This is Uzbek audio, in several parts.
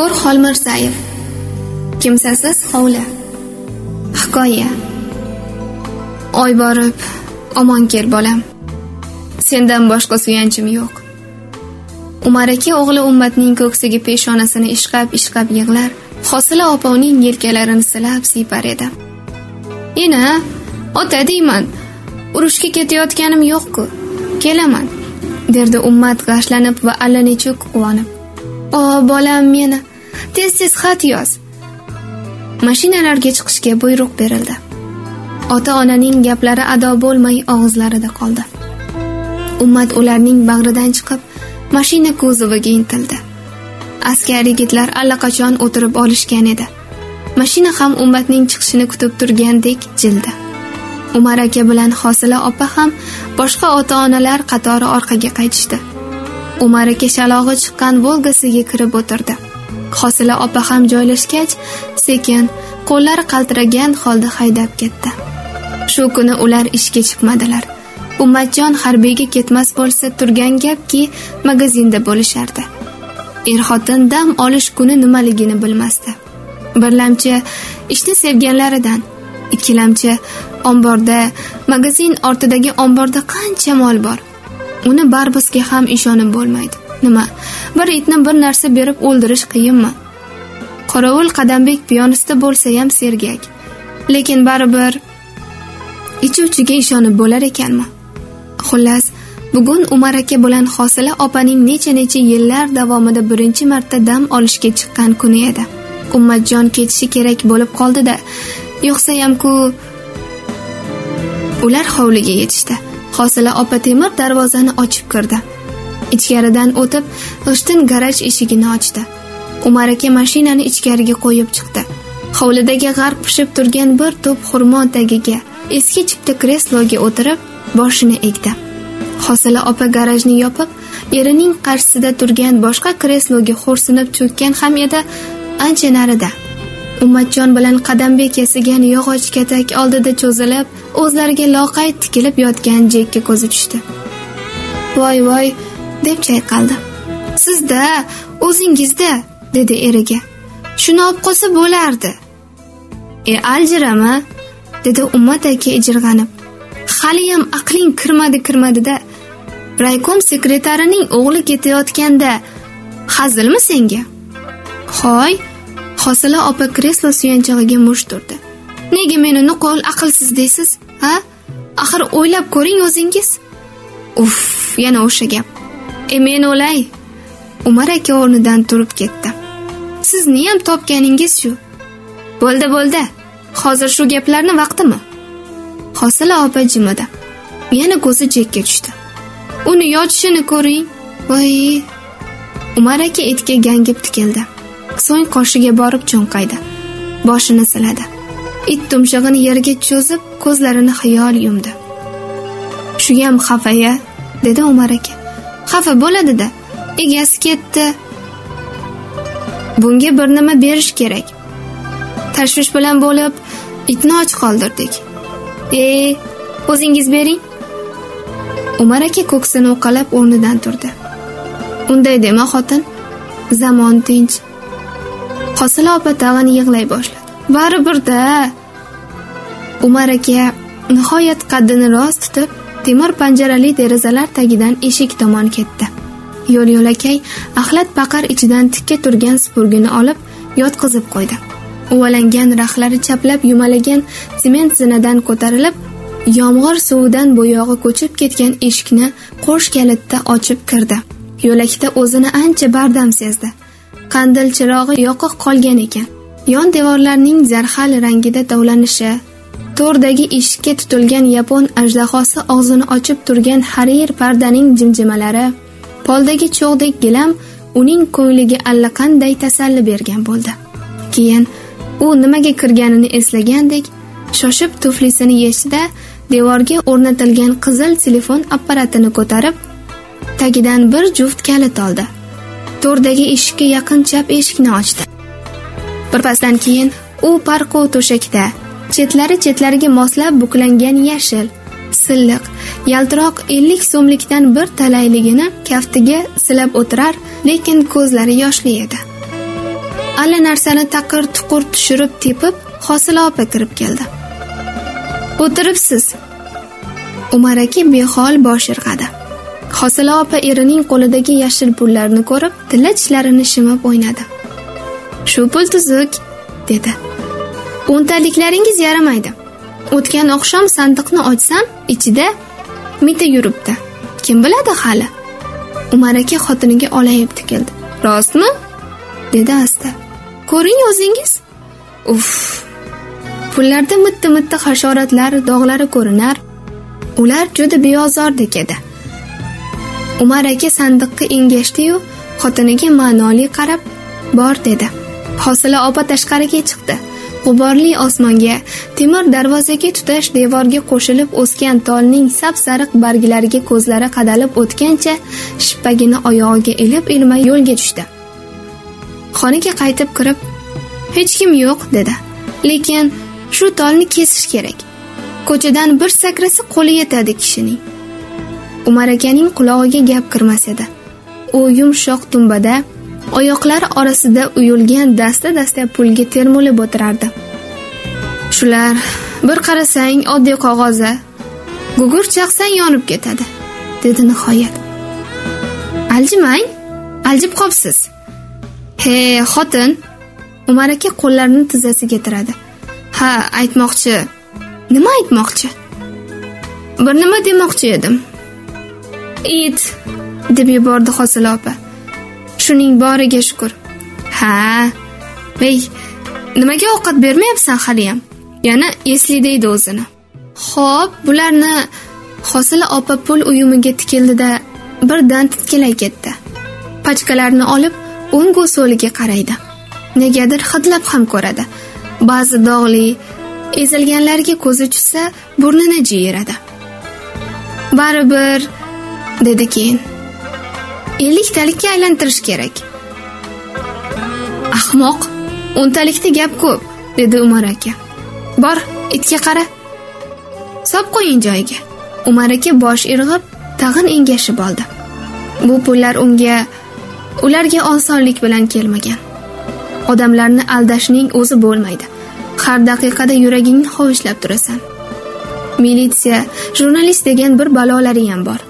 Mashhur Xolmirzayev Kimsasiz hovli Hikoya Oy borib, omon kel bolam. Sendan boshqa suyanchim yo'q. Umar aka o'g'li ummatning ko'ksiga peshonasini ishqab-ishqab yig'lar, Hosila opa uning yelkalarini silab sipar edi. "Ina, ota deyman, urushga ketayotganim yo'q-ku. Kelaman." derdi ummat g'ashlanib va allanechuk quvonib. "O, bolam meni tez-tez xat yoz." Mashinalarga chiqishga buyruq berildi. Ota-onaning gaplari ado bo'lmay og'izlarida qoldi. Ummat ularning bag'ridan chiqib, mashina kuzoviga intildi. Askar yigitlar allaqachon o'tirib olishgan edi. Mashina ham ummatning chiqishini kutib turgandek jildi. Umar aka bilan Hosila opa ham boshqa ota-onalar qatori orqaga qaytishdi. Umar aka shalog'i chiqqan Volgasiga kirib o'tirdi. Hosila opa ham joylashgach, sekin, qo'llari qaltiragan holda haydab ketdi. Shu kuni ular ishga chiqmadilar. Ummatjon harbiyga ketmas bo'lsa turgan gapki, magazinda bo'lishardi. Er-xotin dam olish kuni nimaligini bilmasdi. Birlamchi ishni sevganlaridan, ikkilamchi omborda, magazin ortidagi omborda qancha mol bor. Uni barbusga ham ishonib bo'lmaydi. Nima? Bir itni bir narsa berib o'ldirish qiyinmi? Qorovul Qadambek piyonista bo'lsa ham sergak. Lekin baribir ichuvchiga ishonib bo'lar ekanmi? Xullas, bugun Umar aka bilan Hosila opaning necha-necha yillar davomida birinchi marta dam olishga chiqqan kuni edi. Ummatjon ketishi kerak bo'lib qoldi-da, yo'qsa ham-ku ular hovliga yetishdi. Hosila opa temir darvozani ochib kirdi. Ichkaridan o'tib, g'ishtin garaj eshigini ochdi. Umar aka mashinani ichkariga qo'yib chiqdi. Hovlidagi g'arq pishib turgan bir to'p xurmo tagiga eski chipta kresloga o'tirib, boshini egdi. Hosila opa garajni yopib, erining qarshisida turgan boshqa kresloga xo'rsinib cho'kkan ham edi, ancha narida. Ummatjon bilan Qadambek yasagan yog'och katak oldida cho'zilib, o'zlariga loqayd tikilib yotgan Jekka ko'zi tushdi. "Voy voy" deb chayqaldi. "Sizda, o'zingizda" dedi eriga. "Shuni olib qolsa bo'lardi." "E, aljirama" dedi Ummat aka ijirg'anib. "Haliyam aqling kirmadi kirmadi-da. Raykom sekretarining o'g'li ketayotganda hazilmi senga?" "Hoy" Hosila opa kreslo suyanchig'iga mush turdi. Nega meni nuqul aqlsiz deysiz? Ha? Axir o'ylab ko'ring o'zingiz. Uff, yana o'sha gap. E men o'lay. Umar aka o'rnidan turib ketdi. Sizni ham topganingiz shu. Bo'ldi, bo'ldi. Hozir shu gaplarni vaqtimi? Hosila opa jimidi. Yana ko'zi chekka tushdi. Uni yotishini ko'ring. Voy. Umar aka etga gangib tikildi. So'ng qoshiga borib cho'nqaydi. Boshini siladi. It tumshug'ini yerga cho'zib, ko'zlarini xiyol yumdi. shuyam xafa-ya, dedi Umar aka. Xafa bo'ladi-da. Egasi ketdi. Bunga bir nima berish kerak. Tashvish bilan bo'lib, itni och qoldirdik. E, o'zingiz bering. Umar aka ko'ksini uqalab o'rnidan turdi. Unday dema xotin. Zamon tinch. Hosila opa tag'in yig'lay boshladi. baribirda Umar aka nihoyat qaddini rost tutib, temir panjarali derazalar tagidan eshik tomon ketdi. Yo'l yo'lakay axlat paqar ichidan tikka turgan supurgini olib, yotqizib qo'ydi. Uvalangan raxlari chaplab yumalagan sement zinadan ko'tarilib, yomg'ir suvidan bo'yog'i ko'chib ketgan eshikni qo'sh kalitda ochib kirdi. Yo'lakda o'zini ancha bardam sezdi. Qandil chirog'i yoqiq qolgan ekan. Yon devorlarning zarhal rangida tovlanishi, to'rdagi eshikka tutilgan yapon ajdahosi og'zini ochib turgan harir pardaning jimjimalari, poldagi cho'g'dek gilam uning ko'ngliga allaqanday tasalli bergan bo'ldi. Keyin u nimaga kirganini eslagandek, shoshib tuflisini yechdida devorga o'rnatilgan qizil telefon apparatini ko'tarib, tagidan bir juft kalit oldi. To'rdagi eshikka yaqin chap eshikni ochdi. Birpasdan keyin u parqov to'shakda, chetlari chetlariga moslab buklangan yashil, silliq, yaltiroq 50 so'mlikdan bir talayligini kaftiga silab o'tirar, lekin ko'zlari yoshli edi. alla narsani taqir tuqur tushirib tepib hosila opa kirib keldi. O'tiribsiz. Umar aka behol bosh irg'adi. Hosila opa erining qo'lidagi yashil pullarni ko'rib tilla tishlarini shimib o'ynadi. Shu pul tuzuk dedi. O'ntaliklaringiz yaramaydi. O'tgan oqshom sandiqni ochsam ichida mita yuribdi. Kim biladi hali? Umar aka xotiniga olayib tikildi rostmi? Dedi asta. Ko'ring o'zingiz. Uff pullarda mitti mitti hasharotlar dog'lari ko'rinar. Ular juda beozordek edi. Umar aka sandiqqa engashdiyu xotiniga ma'noli qarab bor dedi. Hosila opa tashqariga chiqdi. G'uborli osmonga temir darvozaga tutash devorga qo'shilib o'sgan tolning sap sariq barglariga ko'zlari qadalib o'tgancha shippagini oyog'iga ilib ilmay yo'lga tushdi. Xonaga qaytib kirib hech kim yo'q dedi. Lekin shu tolni kesish kerak. Ko'chadan bir sakrasa qo'li yetadi kishining. Umar akaning qulog'iga gap kirmas edi. U yumshoq tumbada oyoqlari orasida uyulgan dasta dasta pulga termulib o'tirardi. Shular bir qarasang oddiy qog'oza gugurt chaqsang yonib ketadi dedi nihoyat. Aljimang aljib qopsiz. He xotin umar aka qo'llarini tizzasiga tiradi. Ha aytmoqchi nima aytmoqchi? Bir nima demoqchi edim. It deb yubordi hosila opa. Shuning boriga shukur ha ey nimaga ovqat bermayapsan haliyam? Yana eslidaydi o'zini. Xo'p bularni hosila opa pul uyumiga tikildida birdan titkilay ketdi. Pachkalarni olib o'ngu so'liga qaraydi. Negadir hidlab ham ko'radi. Ba'zi dog'li ezilganlarga ko'zi tushsa burnini jiyiradi. Baribir dedi keyin. Elliktalikka aylantirish kerak. Ahmoq o'ntalikda gap ko'p dedi umar aka. Bor itga qara. Sop qo'ying joyiga. Umar aka bosh irg'ib tag'in engashib oldi. Bu pullar unga ularga osonlik bilan kelmagan. Odamlarni aldashning o'zi bo'lmaydi. Har daqiqada yuragingni hovuchlab turasan. Militsiya jurnalist degan bir balolari ham bor.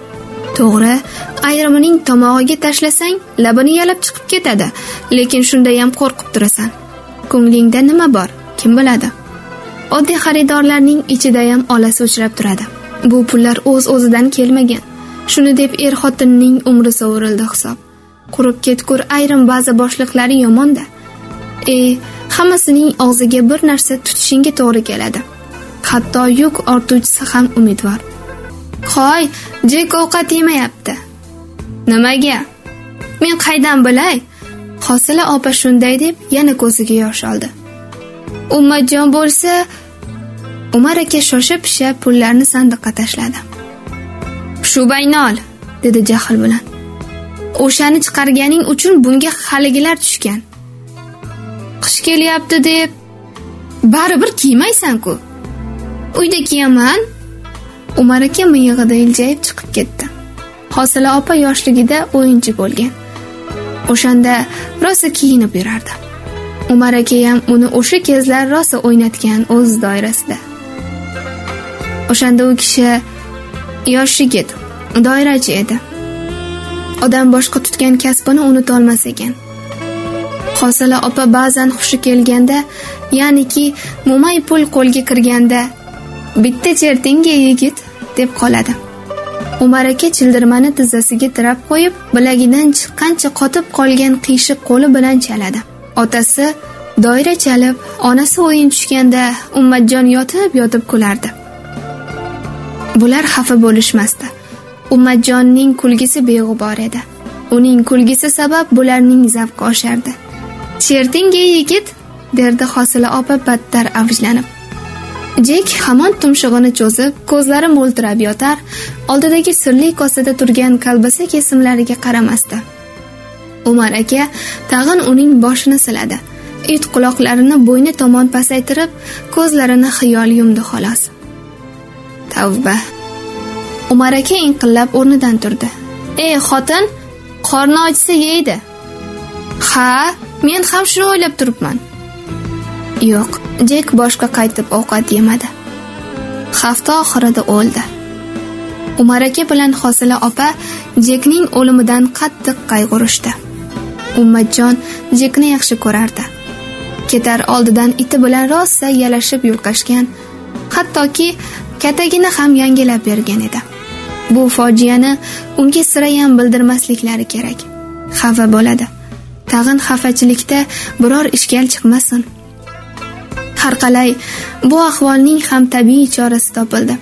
To'g'ri ayrimining tomog'iga tashlasang labini yalab chiqib ketadi. Lekin shundayam qo'rqib turasan. Ko'nglingda nima bor? Kim biladi? Oddiy xaridorlarning ichidayam olasi uchrab turadi. Bu pullar o'z uz o'zidan kelmagan. Shuni deb er xotinning umri sovurildi hisob. Qurib ketgur ayrim ba'zi boshliqlari yomonda. E hammasining og'ziga bir narsa tutishingga to'g'ri keladi. Hatto yuk ortuvchisi ham umidvor. Hoy jek ovqat yemayapti nimaga? Men qaydan bilay? Hosila opa shunday deb yana ko'ziga yosh oldi. Ummatjon bo'lsa umar aka shosha pisha pullarni sandiqqa tashladi. Shu baynol dedi jahl bilan. O'shani chiqarganing uchun bunga haligilar tushgan. Qish kelyapti deb baribir kiymaysanku. Uyda kiyaman. Umar aka miyig'ida iljayib chiqib ketdi. Hosila opa yoshligida o'yinchi bo'lgan. O'shanda rosa kiyinib yurardi. Umar akayam uni o'sha kezlar rosa o'ynatgan o'z doirasida. O'shanda u kishi yosh yigit doirachi edi. Odam boshqa tutgan kasbini unutolmas ekan. Hosila opa ba'zan hushi kelganda ya'niki mo'may pul qo'lga kirganda bitta chertingga yigit deb qoladi. Umar aka childirmani tizzasiga tirab qo'yib bilagidan chiqqancha qotib qolgan qiyshiq qo'li bilan chaladi. Otasi doira chalib onasi o'yin tushganda ummatjon yotib yotib kulardi. Bular xafa bo'lishmasdi. Ummatjonning kulgisi beg'ubor edi. Uning kulgisi sabab bularning zavqi oshardi. Chertingga yigit! derdi hosila opa battar avjlanib. Jek hamon tumshug'ini cho'zib ko'zlari mo'ltirab yotar oldidagi sirli kosada turgan kolbasa kesimlariga qaramasdi. Umar aka tag'in uning boshini siladi. It quloqlarini bo'yni tomon pasaytirib ko'zlarini xiyol yumdi xolos. Tavba. Umar aka inqillab o'rnidan turdi. Ey xotin qorni ochsa yeydi. Ha men ham shuni o'ylab turibman. Yo'q jek boshqa qaytib ovqat yemadi. Hafta oxirida o'ldi. Umar aka bilan hosila opa jekning o'limidan qattiq qayg'urishdi. Ummatjon jekni yaxshi ko'rardi. Ketar oldidan iti bilan rosa yalashib yurqashgan hattoki katagini ham yangilab bergan edi. Bu fojiani unga sirayam bildirmasliklari kerak. Xafa bo'ladi. Tag'in xafachilikda biror ishkal chiqmasin. Har qalay bu ahvolning ham tabiiy chorasi topildi.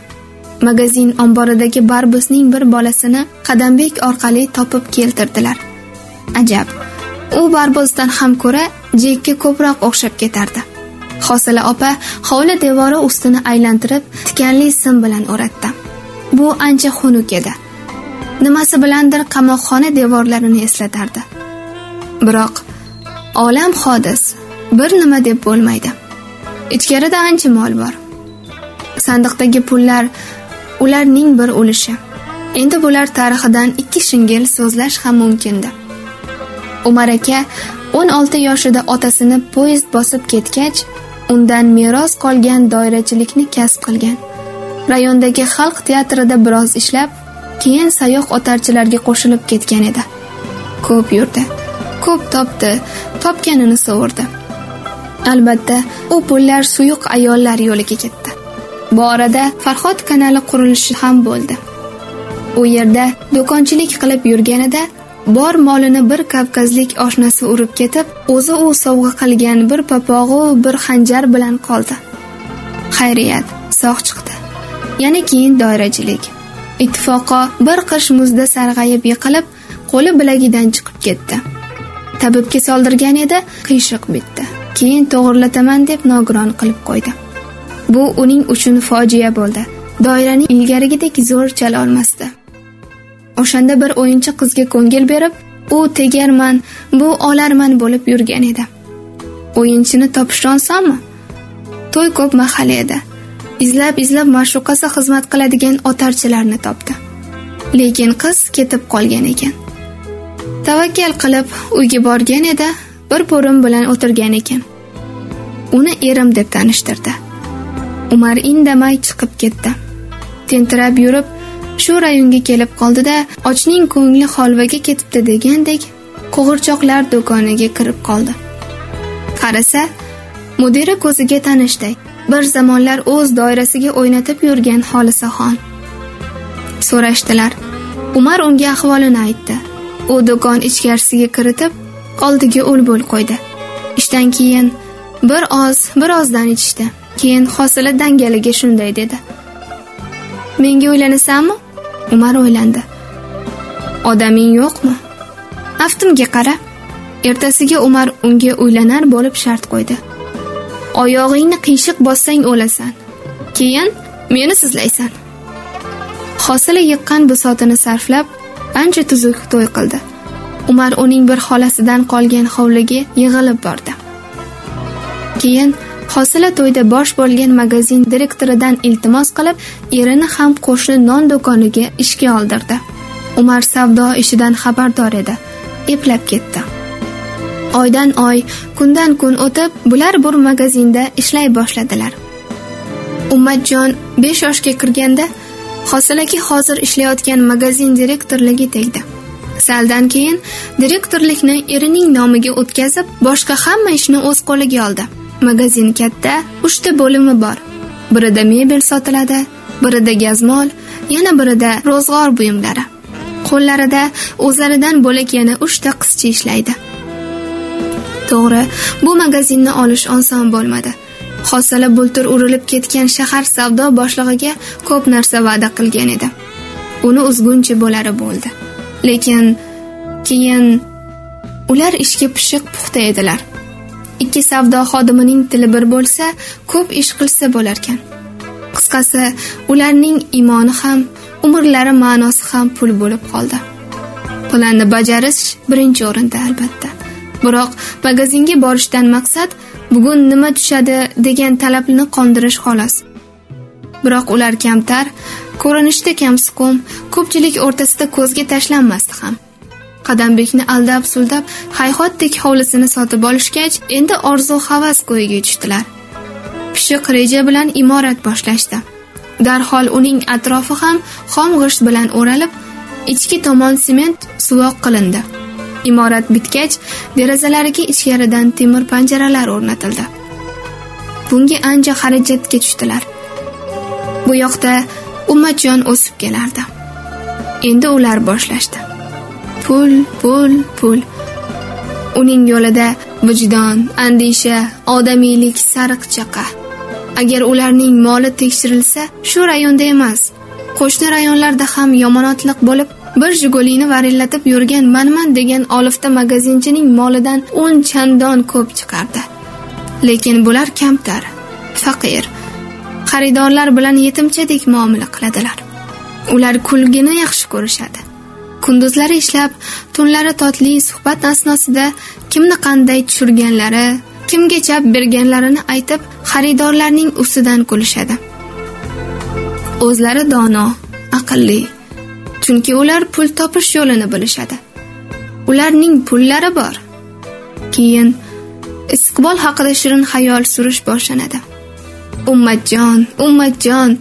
Magazin omboridagi barbusning bir bolasini qadambek orqali topib keltirdilar. Ajab u barbusdan ham ko'ra jekka ko'proq o'xshab ketardi. Hosila opa hovli devori ustini aylantirib tikanli sim bilan o'ratdi. Bu ancha xunuk edi. Nimasi bilandir qamoqxona devorlarini eslatardi. Biroq olam hodis bir nima deb bo'lmaydi. Ichkarida ancha mol bor. Sandiqdagi pullar ularning bir ulushi endi bular tarixidan ikki shingil so'zlash ham mumkindi umar aka 16 yoshida otasini poyezd bosib ketgach undan meros qolgan doirachilikni kasb qilgan. Rayondagi xalq teatrida biroz ishlab keyin sayoq otarchilarga qo'shilib ketgan edi. Ko'p yurdi ko'p topdi topganini sovurdi. Albatta u pullar suyuq ayollar yo'liga ketdi. Bu orada farhod kanali qurilishi ham bo'ldi. U yerda do'konchilik qilib yurganida bor molini bir kavkazlik oshnasi urib ketib o'zi u sovg'a qilgan bir papog'u bir xanjar bilan qoldi. Xayriyat sog' chiqdi. Yana keyin doirachilik. Ittifoqo bir qish muzda sarg'ayib yiqilib qo'li bilagidan chiqib ketdi. Tabibga soldirgan edi qiyshiq bitdi. Keyin to'g'irlataman deb nogiron qilib qo'ydi. Bu uning uchun fojia bo'ldi. Doirani ilgarigidek zo'r chala olmasdi. O'shanda bir o'yinchi qizga ko'ngil berib u tegarman bu olarman bo'lib yurgan edi. O'yinchini topish osonmi to'y ko'p mahal edi. Izlab izlab ma'shuqasi xizmat qiladigan otarchilarni topdi. Lekin qiz ketib qolgan ekan. Tavakkal qilib uyga borgan edi. Bir bo'rim bilan o'tirgan ekan. Uni erim deb tanishtirdi. Umar indamay chiqib ketdi. Tentirab yurib shu rayonga kelib qoldida ochning ko'ngli holvaga ketibdi degandek qo'g'irchoqlar do'koniga kirib qoldi. Qarasa mudira ko'ziga tanishday bir zamonlar o'z doirasiga o'ynatib yurgan xolisaxon so'rashdilar. Umar unga ahvolini aytdi. U do'kon ichkarisiga kiritib oldiga ul bo'l qo'ydi. Ishdan keyin bir oz bir ozdan ichishdi. Keyin hosila dangaliga shunday dedi. Menga o'ylanasanmi? Umar o'ylandi. Odaming yo'qmi? Aftimga qara. Ertasiga umar unga uylanar bo'lib shart qo'ydi. Oyog'ingni qiyshiq bossang o'lasan. Keyin meni sizlaysan. Hosila yiqqan bisotini sarflab ancha tuzuk to'y qildi. Umar uning bir xolasidan qolgan hovliga yig'ilib bordi. Keyin hosila to'yda bosh bo'lgan magazin direktoridan iltimos qilib erini ham qo'shni non do'koniga ishga oldirdi. Umar savdo ishidan xabardor edi eplab ketdi. Oydan oy kundan kun o'tib bular bir magazinda ishlay boshladilar. Ummatjon besh yoshga kirganda hosilaki hozir ishlayotgan magazin direktorligi tegdi. Saldan keyin direktorlikni erining nomiga o'tkazib boshqa hamma ishni o'z qo'liga oldi. Magazin katta 3 ta bo'limi bor. Birida mebel sotiladi birida gazmol yana birida ro'zg'or buyumlari. Qo'llarida o'zlaridan bo'lak yana 3 ta qizcha ishlaydi. To'g'ri bu magazinni olish oson bo'lmadi. Hosila bultur urilib ketgan shahar savdo boshlig'iga ko'p narsa va'da qilgan edi. Uni uzguncha bo'lari bo'ldi. Lekin keyin ular ishga pishiq puxta edilar. Ikki savdo xodimining tili bir bo'lsa ko'p ish qilsa bo'larkan. Qisqasi ularning iymoni ham umrlari ma'nosi ham pul bo'lib qoldi. Planni bajarish birinchi o'rinda albatta. Biroq magazinga borishdan maqsad bugun nima tushadi? degan talabni qondirish xolos. Biroq ular kamtar ko'rinishda kamsuqum ko'pchilik o'rtasida ko'zga tashlanmasdi ham. Qadambekni aldab suldab hayhotdek hovlisini sotib olishgach endi orzu havas ko'yiga tushdilar pishiq reja bilan imorat boshlashdi. Darhol uning atrofi ham xom g'isht bilan o'ralib ichki tomon sement suvoq qilindi. Imorat bitgach derazalariga ichkaridan temir panjaralar o'rnatildi. Bunga ancha xarajatga tushdilar. Bu yoqda ummatjon o'sib kelardi. Endi ular boshlashdi. Pul pul pul. Uning yo'lida vijdon andisha odamiylik sariq chaqa. Agar ularning moli tekshirilsa shu rayonda emas. Qo'shni rayonlarda ham yomonotliq bo'lib bir jigulini varillatib yurgan manman degan olifta magazinchining molidan o'n chandon ko'p chiqardi. Lekin bular kamtar faqir. Xaridorlar bilan yetimchadek muomala qiladilar. Ular kulgini yaxshi ko'rishadi. Kunduzlari ishlab tunlari totli suhbat asnosida kimni qanday tushirganlari kimga chap berganlarini aytib xaridorlarning ustidan kulishadi. O'zlari dono aqlli chunki ular pul topish yo'lini bilishadi. Ularning pullari bor. Keyin istiqbol haqida shirin xayol surish boshlanadi. Ummatjon ummatjon.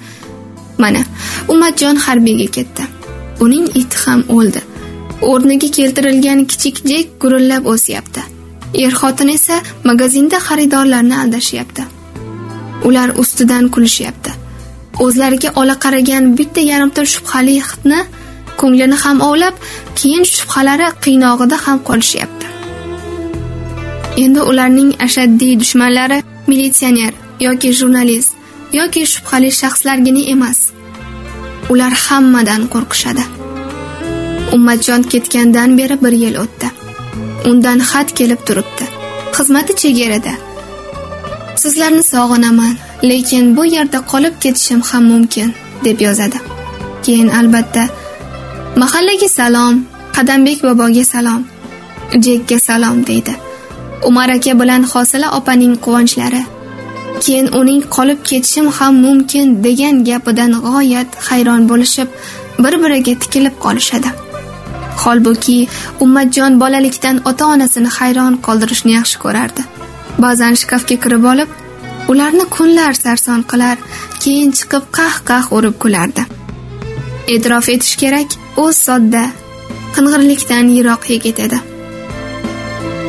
Mana ummatjon harbiyga ketdi. Uning iti ham o'ldi. O'rniga keltirilgan kichik jek gurillab o'syapti. Er xotin esa magazinda xaridorlarni aldashyapti. Ular ustidan kulishyapti. O'zlariga ola qaragan bitta yarimta shubhali xitni ko'nglini ham ovlab keyin shubhalari qiynog'ida ham qolishyapti. Endi ularning ashaddiy dushmanlari militsioner yoki jurnalist yoki shubhali shaxslargina emas. Ular hammadan qo'rqishadi. Ummatjon ketgandan beri bir yil o'tdi. Undan xat kelib turibdi. Xizmati chegarada. Sizlarni sog'inaman lekin bu yerda qolib ketishim ham mumkin deb yozadi. Keyin albatta mahallaga salom qadambek boboga salom jekka salom deydi. Umar aka bilan hosila opaning quvonchlari keyin uning qolib ketishim ham mumkin degan gapidan g'oyat hayron bo'lishib bir biriga tikilib qolishadi. Holbuki ummatjon bolalikdan ota onasini hayron qoldirishni yaxshi ko'rardi. Ba'zan shkafga kirib olib ularni kunlar sarson qilar keyin chiqib qah qah urib kulardi. E'tirof etish kerak u sodda qing'irlikdan yiroq yigit edi.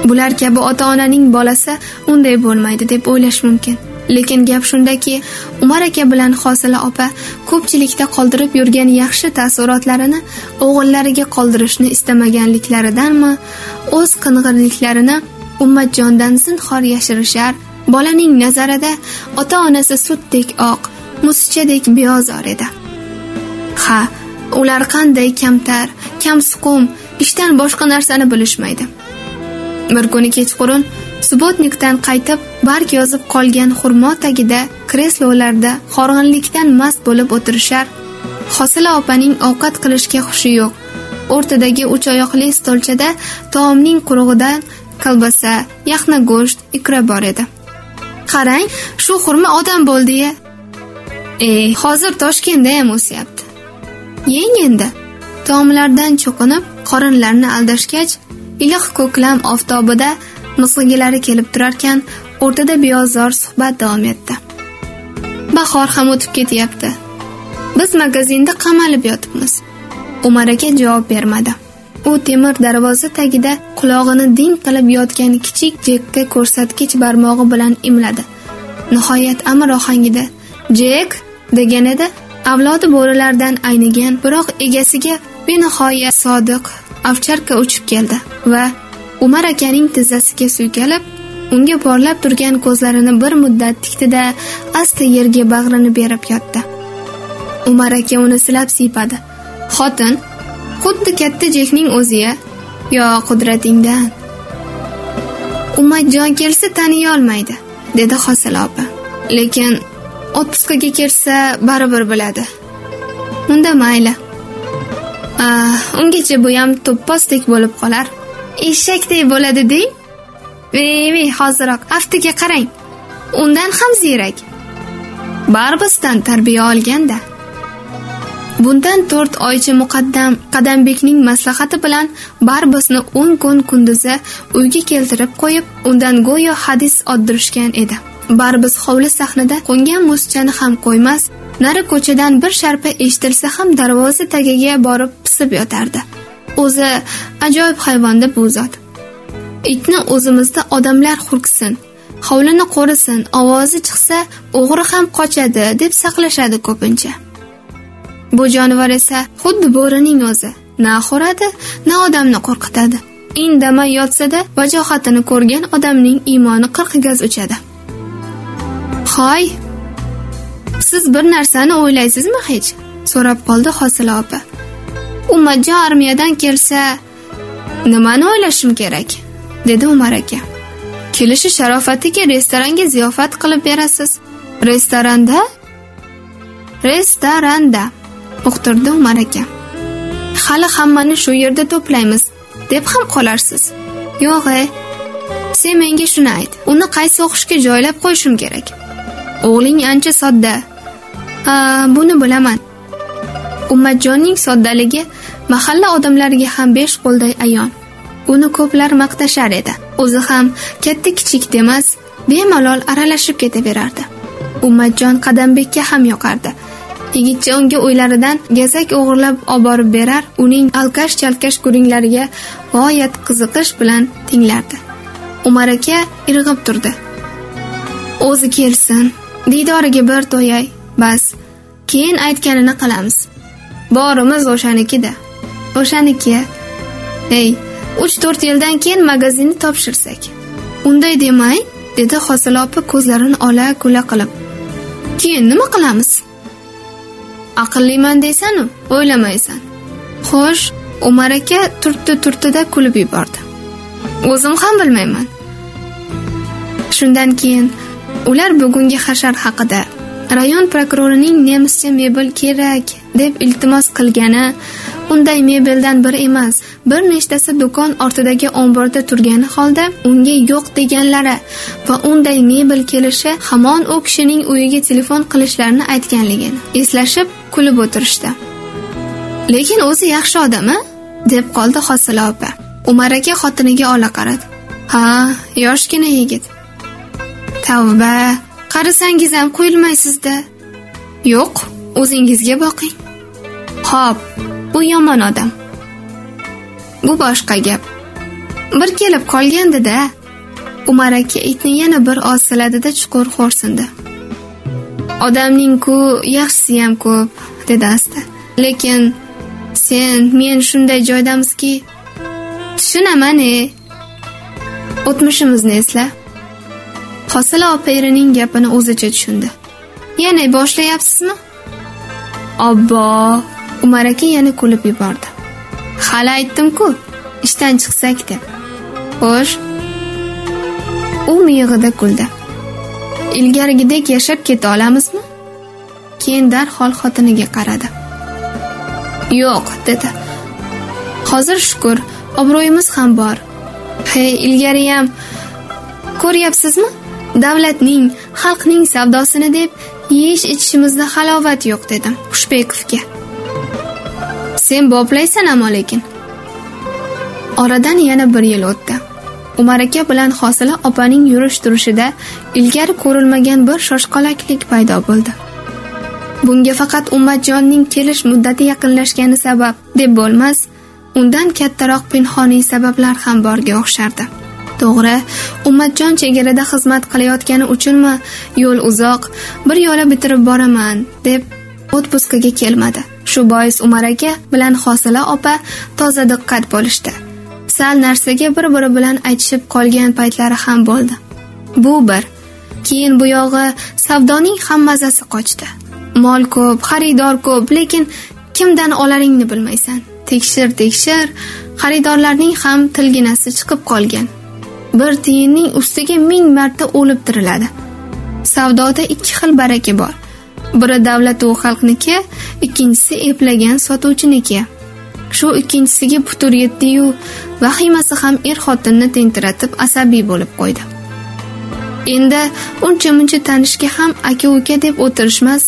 Bular kabi ota onaning bolasi unday bo'lmaydi deb o'ylash mumkin. Lekin gap shundaki umar aka bilan hosila opa ko'pchilikda qoldirib yurgan yaxshi taassurotlarini o'g'illariga qoldirishni istamaganliklaridanmi o'z qing'irliklarini ummatjondan zinhor yashirishar bolaning nazarida ota onasi sutdek oq musichadek beozor edi. Ha ular qanday kamtar kamsuqum ishdan boshqa narsani bilishmaydi. Bir kuni kechqurun subotnikdan qaytib barg yozib qolgan xurmo tagida kreslolarda horg'inlikdan mast bo'lib o'tirishar. Hosila opaning ovqat qilishga hushi yo'q. O'rtadagi uch oyoqli stolchada taomning qurug'idan kolbasa yaxna go'sht ikra bor edi. Qarang shu xurma odam bo'ldi-ya ey eh, hozir toshkentda ham o'syapti. Yeng endi. Taomlardan cho'qinib qorinlarni aldashgach iliq ko'klam oftobida misligilari kelib turarkan o'rtada beozor suhbat davom etdi. Bahor ham o'tib ketyapti. Biz magazinda qamalib yotibmiz. Umar aka javob bermadi. U temir darvoza tagida qulog'ini ding qilib yotgan kichik jekka ko'rsatkich barmog'i bilan imladi. Nihoyat amir ohangida jek degan edi avlodi bo'rilardan aynigan biroq egasiga benihoya sodiq ovcharka uchib keldi va umar akaning tizzasiga suykalib unga porlab turgan ko'zlarini bir muddat tikdida asta yerga bag'rini berib yotdi. Umar aka uni silab siypadi. Xotin xuddi katta jekning o'ziya yo qudratingdan. Ummatjon kelsa taniy olmaydi dedi hosila opa. Lekin отпускаga kelsa baribir biladi unda mayli. Ah, ungacha bu ham to'ppozdek bo'lib qolar. Eshakdek bo'ladi deng. Vey hoziroq aftiga qarang. Undan ham ziyrak. Barbisdan tarbiya olganda. Bundan to'rt oycha muqaddam qadambekning maslahati bilan barbisni o'n kun kunduzi uyga keltirib qo'yib undan go'yo hadis oddirishgan edi. Barbis hovli sahnida qo'ngan musichani ham qo'ymas nari ko'chadan bir sharpa eshitilsa ham darvoza tagiga borib pisib yotardi. O'zi ajoyib hayvon deb bu zot. Itni o'zimizda odamlar hurksin hovlini qo'risin ovozi chiqsa o'g'ri ham qochadi deb saqlashadi ko'pincha. Bu jonivor esa xuddi bo'rining o'zi na huradi na odamni qo'rqitadi. Indamay yotsada vajohatini ko'rgan odamning iymoni qirq gaz uchadi hoy siz bir narsani o'ylaysizmi hech? So'rab qoldi hosila opa. Ummatjon armiyadan kelsa nimani o'ylashim kerak? Dedi umar aka. Kelishi sharofatiga restoranga ziyofat qilib berasiz. Restoranda? Restoranda uqtirdi umar aka. Hali hammani shu yerda to'playmiz deb ham qolarsiz. Yo'q e sen menga shuni ayt. Uni qaysi o'qishga joylab qo'yishim kerak? O'g'ling ancha sodda. Ha buni bilaman. Ummatjonning soddaligi mahalla odamlariga ham besh qo'lday ayon. Uni ko'plar maqtashar edi. O'zi ham katta kichik demas bemalol aralashib ketaverardi. Ummatjon qadambekka ham yoqardi. Yigitcha unga uylaridan gazak o'g'irlab olib berar uning alkash chalkash guringlariga g'oyat qiziqish bilan tinglardi. Umar aka irg'ib turdi. O'zi kelsin diydoriga bir to'yay bas keyin aytganini qilamiz. Borimiz o'shanikida. O'shaniki. Ey uch to'rt yildan keyin magazinni topshirsak. Unday demang dedi hosila opa ko'zlarini ola kula qilib. Keyin nima qilamiz? Aqlliman deysanu o'ylamaysan. Xo'sh umar aka turtdi turtdida kulib yubordi. O'zim ham bilmayman. Shundan keyin ular bugungi hashar haqida rayon prokurorining nemischa mebel kerak deb iltimos qilgani unday mebeldan bir emas bir nechtasi do'kon ortidagi omborda turgani holda unga yo'q deganlari va unday mebel kelishi hamon u kishining uyiga telefon qilishlarini aytganligini eslashib kulib o'tirishdi. Lekin o'zi yaxshi odam a deb qoldi hosila opa. Umar aka xotiniga ola qaradi. Ha yoshgina yigit. Tavba qarasangiz ham qo'yilmaysizda yo'q o'zingizga boqing Xo'p, bu yomon odam. Bu boshqa gap. Bir kelib qolgandi-da. Umar aka itni yana bir oz siladida chuqur xo'rsindi. Odamning-ku yaxshisi ham ko'p, dedi asta. Lekin sen men shunday joydamizki, tushunaman-e. O'tmishimizni esla. Hosila opa erining gapini o'zicha tushundi. Yana boshlayapsizmi? Obbo, umar aka yana kulib yubordi. Hali aytdim-ku ishdan chiqsak deb. Xo'sh. U miyig'ida kuldi. Ilgarigidek yashab keta olamizmi? Keyin darhol xotiniga qaradi. Yo'q dedi. Hozir shukr, obro'yimiz ham bor. Hey ilgariyam ko'ryapsizmi? Davlatning xalqning savdosini deb yeyish ichishimizda halovat yo'q dedim xushbekovga. Sen boplaysan ammo lekin. Oradan yana bir yil o'tdi. Umar aka bilan hosila opaning yurish turishida ilgari ko'rilmagan bir shoshqalaklik paydo bo'ldi. Bunga faqat ummatjonning kelish muddati yaqinlashgani sabab deb bo'lmas undan kattaroq pinhoniy sabablar ham borga o'xshardi. To'g'ri. Ummatjon chegarada xizmat qilayotgani uchunmi? Yo'l uzoq bir yo'la bitirib boraman deb otpuskaga kelmadi. Shu bois umar aka bilan hosila opa toza diqqat bo'lishdi. Sal narsaga bir biri bilan aytishib qolgan paytlari ham bo'ldi. Bu bir. Keyin bu yog'i savdoning ham mazasi qochdi. Mol ko'p xaridor ko'p lekin kimdan olaringni bilmaysan. Tekshir tekshir xaridorlarning ham tilginasi chiqib qolgan. Bir tiyinning ustiga ming marta o'lib tiriladi. Savdoda ikki xil baraka bor. Biri davlat u xalqniki ikkinchisi eplagan sotuvchiniki. Shu ikkinchisiga putur yetdiyu vahimasi ham er xotinni tentiratib asabiy bo'lib qo'ydi. Endi uncha muncha tanishga ham aka uka deb o'tirishmas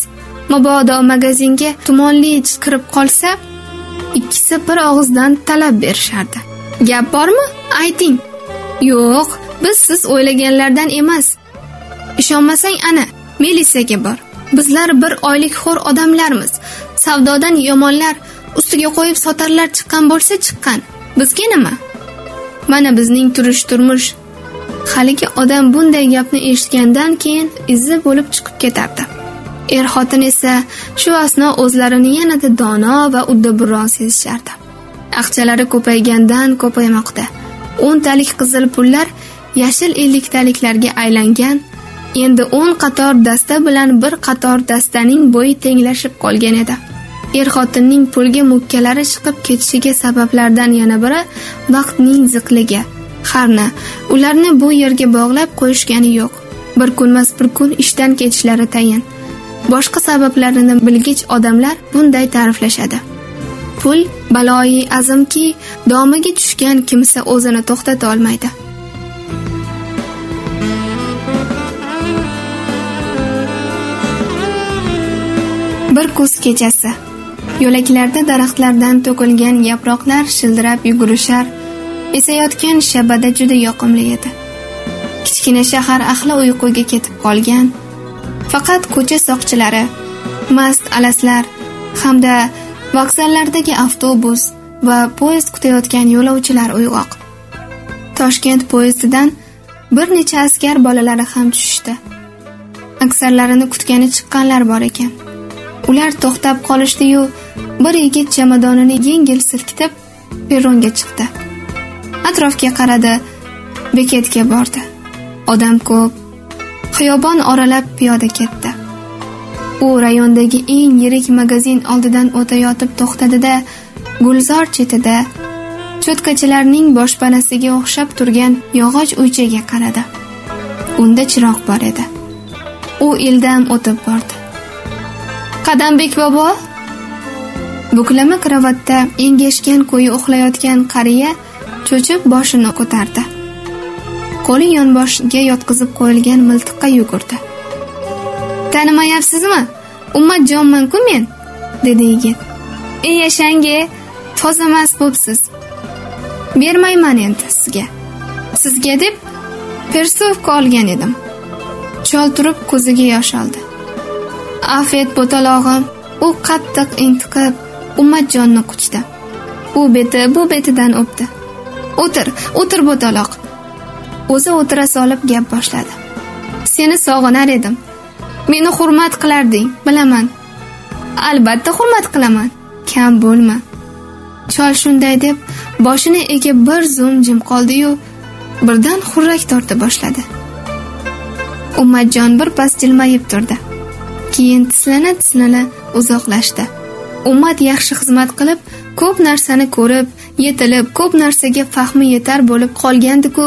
mabodo magazinga tumonli kirib qolsa ikkisi bir og'izdan talab berishardi. Gap bormi? Ayting. Yo'q biz siz o'ylaganlardan emas. Ishonmasang ana melisaga bor. Bizlar bir oylik xo'r odamlarmiz. Savdodan yomonlar ustiga qo'yib sotarlar chiqqan bo'lsa chiqqan. Bizga nima? Mana bizning turish turmush. Haligi odam bunday gapni eshitgandan keyin izza bo'lib chiqib ketardi. Er xotin esa shu asno o'zlarini yanada dono va uddaburon sezishardi aqchalari ko'paygandan ko'paymoqda. O'ntalik qizil pullar yashil elliktaliklarga aylangan endi o'n qator dasta bilan bir qator dastaning bo'yi tenglashib qolgan edi. Er xotinning pulga mukkalari chiqib ketishiga sabablardan yana biri vaqtning ziqligi. Harna ularni bu yerga bog'lab qo'yishgani yo'q. Bir kunmas bir kun ishdan ketishlari tayin. Boshqa sabablarini bilgich odamlar bunday ta'riflashadi. Pul baloyi azimki domiga tushgan kimsa o'zini to'xtata olmaydi. Bir kuz kechasi yo'laklarda daraxtlardan to'kilgan yaproqlar shildirab yugurishar esayotgan shabada juda yoqimli edi. Kichkina shahar ahli uyquga ketib qolgan. Faqat ko'cha soqchilari mast alaslar hamda vokzallardagi avtobus va poyezd kutayotgan yo'lovchilar uyg'oq. Toshkent poyezdidan bir necha askar bolalari ham tushishdi. Aksarlarini kutgani chiqqanlar bor ekan. Ular to'xtab qolishdi-yu bir yigit chamadonini yengil silkitib perronga chiqdi. Atrofga qaradi bekatga bordi. Odam ko'p xiyobon oralab piyoda ketdi. U rayondagi eng yirik magazin oldidan o'tayotib to'xtadida gulzor chetida cho'tkachilarning boshpanasiga o'xshab turgan yog'och uychaga qaradi. Unda chiroq bor edi. U ildam o'tib bordi. Qadambek bobo buklama karavotda engashgan ko'yi uxlayotgan qariya cho'chib boshini ko'tardi. Qo'li yonboshiga yotqizib qo'yilgan miltiqqa yugurdi. Tanimayapsizmi? Ummatjonman-ku men dedi yigit. Ey yashangi tozamas bo'psiz. Bermayman endi sizga. Sizga deb persovka olgan edim. Chol turib ko'ziga yosh oldi. Afv et bo'talog'im u qattiq intiqib ummatjonni quchdi. U beti bu betidan o'pdi. O'tir o'tir bo'taloq o'zi o'tira solib gap boshladi. Seni sog'inar edim. Meni hurmat qilarding bilaman. Albatta hurmat qilaman. Kam bo'lma. Chol shunday deb boshini egib bir zum jim qoldi-yu birdan xurrak torta boshladi. Ummatjon bir pas jilmayib turdi. Keyin tislana tislana uzoqlashdi. Ummat yaxshi xizmat qilib ko'p narsani ko'rib yetilib ko'p narsaga fahmi yetar bo'lib qolgandi-ku,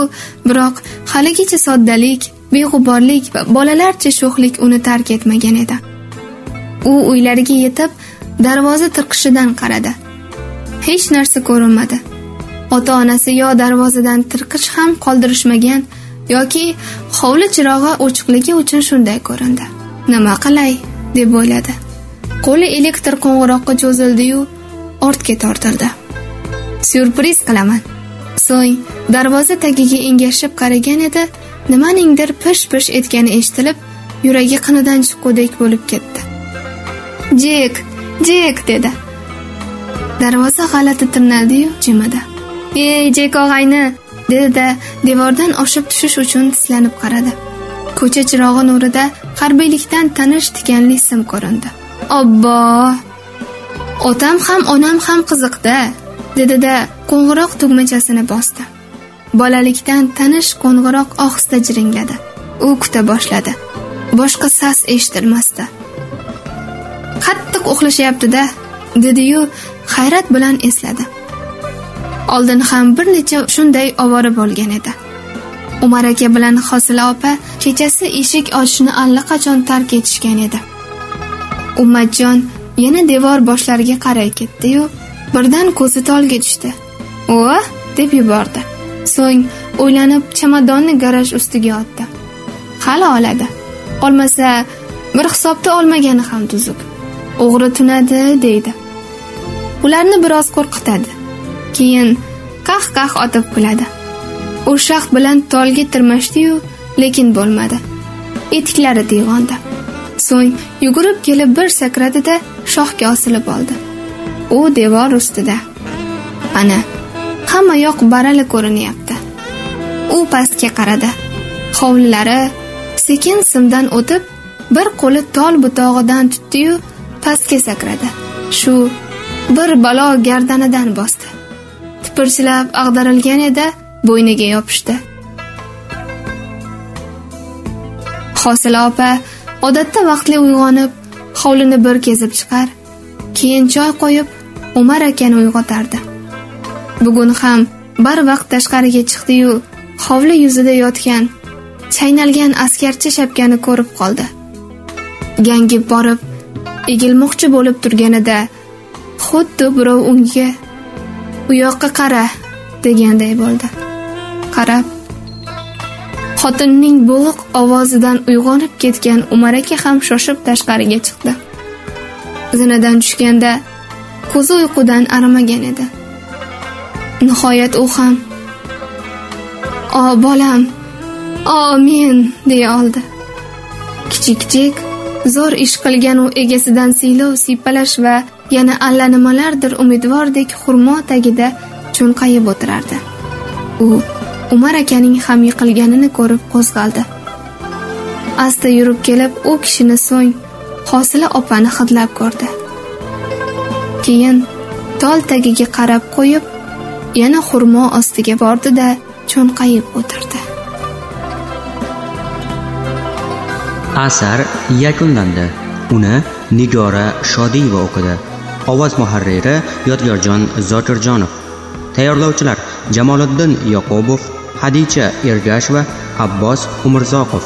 biroq haligacha soddalik beg'uborlik va bolalarcha sho'xlik uni tark etmagan edi. U uylariga yetib darvoza tirqishidan qaradi. Hech narsa ko'rinmadi. Ota onasi yo darvozadan tirqish ham qoldirishmagan yoki hovli chirog'i ochiqligi uchun shunday ko'rindi. Nima qilay deb o'yladi. Qo'li elektr qo'ng'iroqqa cho'zildiyu ortga tortildi. Syurpriz qilaman. So'ng darvoza tagiga engashib qaragan edi. Nimaningdir pish pish etgani eshitilib yuragi qinidan chiqqudek bo'lib ketdi. Jek jek dedi. Darvoza g'alati tirnaldiyu jimidi. Ey jek og'ayni dedida devordan oshib tushish uchun tislanib qaradi. Ko'cha chirog'i nurida harbiylikdan tanish tikanli sim ko'rindi. Obbo! Otam ham onam ham qiziqda dedida qo'ng'iroq tugmachasini bosdi. Bolalikdan tanish qo'ng'iroq ohista jiringladi. U kuta boshladi. Boshqa sas eshitilmasdi qattiq uxlashyaptida dediyu dedi-yu hayrat bilan esladi. Oldin ham bir necha shunday ovora bo'lgan edi. Umar aka bilan hosila opa kechasi eshik ochishni allaqachon tark etishgan edi. Ummatjon yana devor boshlariga qaray ketdi-yu birdan ko'zi tolga tushdi. O deb yubordi. So'ng o'ylanib chamadonni garaj ustiga otdi hali oladi. Olmasa bir hisobda olmagani ham tuzuk. O'g'ri tunadi deydi. Ularni biroz qo'rqitadi. Keyin qah qah otib kuladi. U shaxt bilan tolga tirmashdi-yu, lekin bo'lmadi. Etiklari devonda so'ng yugurib kelib bir sakradida shohga osilib oldi. U devor ustida. Ana hamma yoq barali ko'rinyapti. U pastga qaradi. Hovlilari sekin simdan o'tib bir qo'li tol butog'idan tutdiyu pastga sakradi. Shu bir balo gardanidan bosdi. Tipirchilab ag'darilgan edi bo'yniga yopishdi. Hosila opa odatda vaqtli uyg'onib hovlini bir kezib chiqar keyin choy qo'yib umar akani uyg'otardi. Bugun ham barvaqt tashqariga chiqdiyu hovli yuzida yotgan chaynalgan askarcha shapkani ko'rib qoldi. Gangib borib egilmoqchi bo'lib turganida xuddi birov unga u yoqqa qara deganday bo'ldi. Qarab xotinning bo'g'iq ovozidan uyg'onib ketgan umar aka ham shoshib tashqariga chiqdi. Zinadan tushganda ko'zi uyqudan arimagan edi. Nihoyat u ham o bolam o men deya oldi. Kichik kichik zo'r ish qilgan u egasidan siylov siypalash va yana allanimalardir umidvordek xurmo tagida cho'nqayib o'tirardi. U umar akaning ham yiqilganini ko'rib qo'zg'aldi. Asta yurib kelib u kishini so'ng hosila opani hidlab ko'rdi. Keyin tol tagiga qarab qo'yib yana xurmo ostiga bordi da cho'nqayib o'tirdi. Asar yakunlandi. Uni nigora shodiyeva o'qidi. Ovoz muharriri yodgorjon zokirjonov tayyorlovchilar jamoliddin yoqubov hadicha ergasheva abbos umurzoqov.